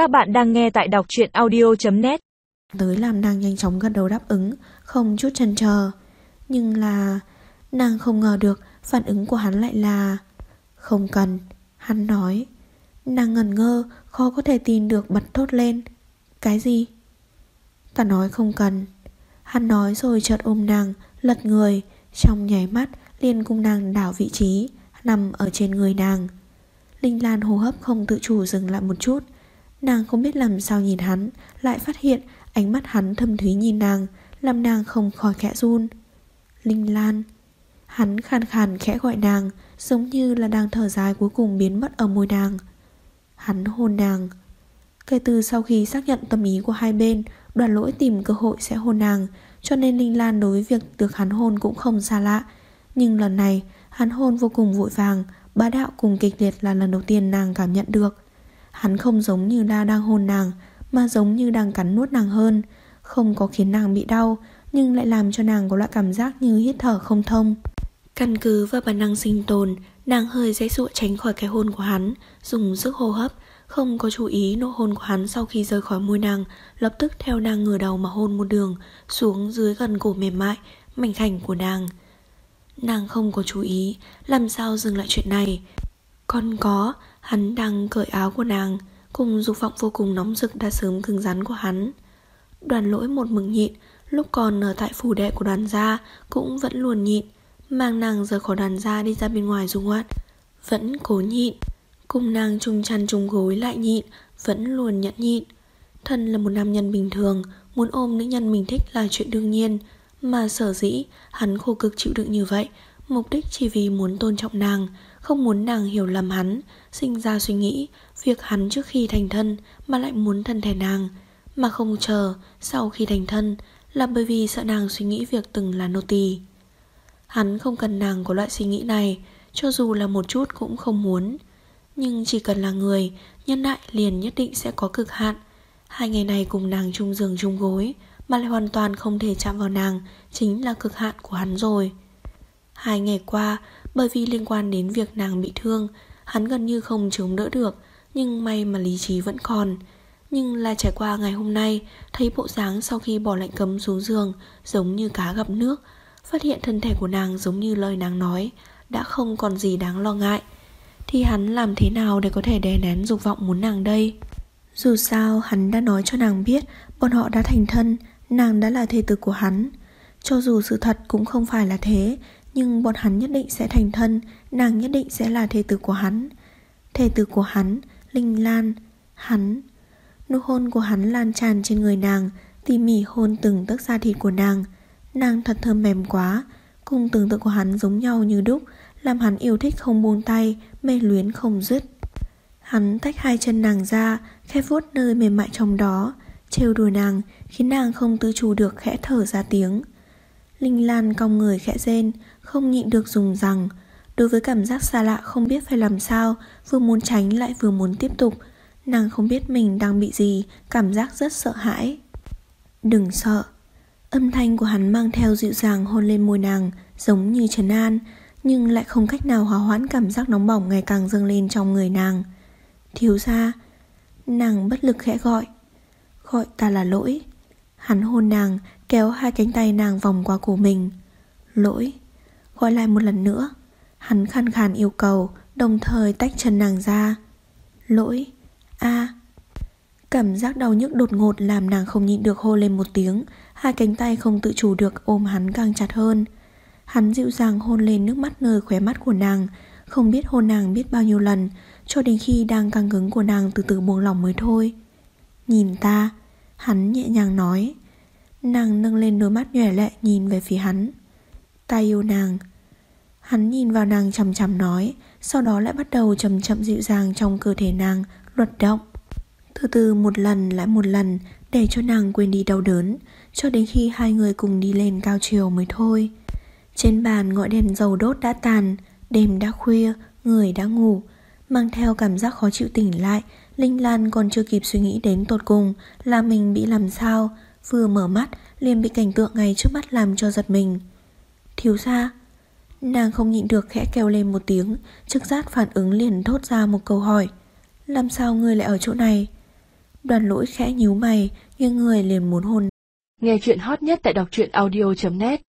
Các bạn đang nghe tại đọc truyện audio.net Tới làm nàng nhanh chóng gật đầu đáp ứng, Không chút chần chờ. Nhưng là, Nàng không ngờ được phản ứng của hắn lại là, Không cần, Hắn nói. Nàng ngẩn ngơ, khó có thể tin được bật thốt lên. Cái gì? Ta nói không cần. Hắn nói rồi chợt ôm nàng, Lật người. Trong nháy mắt, liền cùng nàng đảo vị trí, Nằm ở trên người nàng. Linh Lan hô hấp không tự chủ dừng lại một chút. Nàng không biết làm sao nhìn hắn, Lại phát hiện ánh mắt hắn thâm thúy nhìn nàng, Làm nàng không khỏi khẽ run. Linh Lan. Hắn khàn khàn khẽ gọi nàng, Giống như là đang thở dài cuối cùng biến mất ở môi nàng. Hắn hôn nàng. Kể từ sau khi xác nhận tâm ý của hai bên, Đoàn lỗi tìm cơ hội sẽ hôn nàng, Cho nên Linh Lan đối với việc được hắn hôn cũng không xa lạ. Nhưng lần này, Hắn hôn vô cùng vội vàng, Bá đạo cùng kịch liệt là lần đầu tiên nàng cảm nhận được. Hắn không giống như là đang hôn nàng, Mà giống như đang cắn nuốt nàng hơn. Không có khiến nàng bị đau, Nhưng lại làm cho nàng có loại cảm giác như hít thở không thông. Căn cứ vào bản năng sinh tồn, Nàng hơi dễ dụa tránh khỏi cái hôn của hắn, Dùng sức hô hấp. Không có chú ý nụ hôn của hắn sau khi rời khỏi môi nàng, Lập tức theo nàng ngửa đầu mà hôn một đường, Xuống dưới gần cổ mềm mại, Mảnh khảnh của nàng. Nàng không có chú ý, Làm sao dừng lại chuyện này? Còn có, Hắn đang cởi áo của nàng, Cùng dục vọng vô cùng nóng rực đã sớm cứng rắn của hắn. Đoàn lỗi một mừng nhịn, Lúc còn ở tại phủ đệ của đoàn gia Cũng vẫn luôn nhịn, Mang nàng rời khỏi đoàn gia đi ra bên ngoài dung ngoạn Vẫn cố nhịn. Cùng nàng chung chăn chung gối lại nhịn, Vẫn luôn nhẫn nhịn. Thân là một nam nhân bình thường, Muốn ôm nữ nhân mình thích là chuyện đương nhiên, Mà sở dĩ hắn khổ cực chịu đựng như vậy Mục đích chỉ vì muốn tôn trọng nàng, Không muốn nàng hiểu lầm hắn, Sinh ra suy nghĩ, Việc hắn trước khi thành thân Mà lại muốn thân thể nàng. Mà không chờ, sau khi thành thân Là bởi vì sợ nàng suy nghĩ việc từng là nô tỳ. Hắn không cần nàng có loại suy nghĩ này, Cho dù là một chút cũng không muốn. Nhưng chỉ cần là người, Nhân đại liền nhất định sẽ có cực hạn. Hai ngày này cùng nàng chung giường chung gối Mà lại hoàn toàn không thể chạm vào nàng Chính là cực hạn của hắn rồi. Hai ngày qua, Bởi vì liên quan đến việc nàng bị thương, Hắn gần như không chống đỡ được, Nhưng may mà lý trí vẫn còn. Nhưng là trải qua ngày hôm nay, Thấy bộ dáng sau khi bỏ lệnh cấm xuống giường, Giống như cá gặp nước, Phát hiện thân thể của nàng giống như lời nàng nói, Đã không còn gì đáng lo ngại. Thì hắn làm thế nào để có thể đè nén dục vọng muốn nàng đây? Dù sao, hắn đã nói cho nàng biết, Bọn họ đã thành thân, Nàng đã là thê tử của hắn. Cho dù sự thật cũng không phải là thế nhưng bọn hắn nhất định sẽ thành thân, Nàng nhất định sẽ là thê tử của hắn. Thê tử của hắn, Linh Lan, Hắn. Nụ hôn của hắn lan tràn trên người nàng, Tỉ mỉ hôn từng tấc da thịt của nàng. Nàng thật thơm mềm quá, Cùng tưởng tượng của hắn giống nhau như đúc, Làm hắn yêu thích không buông tay, Mê luyến không dứt. Hắn tách hai chân nàng ra, Khẽ vuốt nơi mềm mại trong đó, Trêu đùa nàng, Khiến nàng không tự chủ được khẽ thở ra tiếng. Linh Lan cong người khẽ rên, Không nhịn được dùng rằng, Đối với cảm giác xa lạ không biết phải làm sao, Vừa muốn tránh lại vừa muốn tiếp tục, Nàng không biết mình đang bị gì, Cảm giác rất sợ hãi. Đừng sợ. Âm thanh của hắn mang theo dịu dàng hôn lên môi nàng, Giống như trấn an, Nhưng lại không cách nào hòa hoãn cảm giác nóng bỏng Ngày càng dâng lên trong người nàng. Thiếu ra Nàng bất lực khẽ gọi. Gọi ta là lỗi. Hắn hôn nàng kéo hai cánh tay nàng vòng qua cổ mình. Lỗi. Gọi lại một lần nữa. Hắn khàn khàn yêu cầu, Đồng thời tách chân nàng ra. Lỗi. A. Cảm giác đau nhức đột ngột làm nàng không nhịn được hô lên một tiếng. Hai cánh tay không tự chủ được ôm hắn càng chặt hơn. Hắn dịu dàng hôn lên nước mắt nơi khóe mắt của nàng. Không biết hôn nàng biết bao nhiêu lần, Cho đến khi đang căng cứng của nàng từ từ buông lỏng mới thôi. Nhìn ta. Hắn nhẹ nhàng nói. Nàng nâng lên đôi mắt nhòe lệ nhìn về phía hắn. Ta yêu nàng. Hắn nhìn vào nàng chầm chầm nói, Sau đó lại bắt đầu chậm chậm dịu dàng trong cơ thể nàng, Luật động. Từ từ một lần lại một lần, Để cho nàng quên đi đau đớn, Cho đến khi hai người cùng đi lên cao chiều mới thôi. Trên bàn ngọn đèn dầu đốt đã tàn, Đêm đã khuya, Người đã ngủ, Mang theo cảm giác khó chịu tỉnh lại, Linh Lan còn chưa kịp suy nghĩ đến tột cùng Là mình bị làm sao Vừa mở mắt liền bị cảnh tượng ngay trước mắt làm cho giật mình. Thiếu ra Nàng không nhịn được khẽ kêu lên một tiếng Trực giác phản ứng liền thốt ra một câu hỏi Làm sao ngươi lại ở chỗ này? Đoàn lỗi khẽ nhíu mày, nhưng người liền muốn hôn. Nghe chuyện hot nhất tại đọc truyện audio.net